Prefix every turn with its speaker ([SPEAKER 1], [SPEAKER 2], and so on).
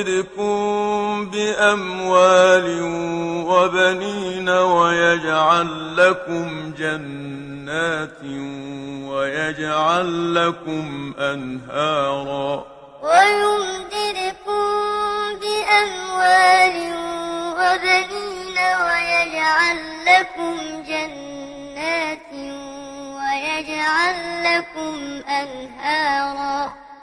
[SPEAKER 1] يمددكم بأموال وبنين ويجعل لكم جنات ويجعل لكم أنهارا
[SPEAKER 2] ويمددكم بأموال وبنين ويجعل لكم جنات ويجعل لكم أنهارا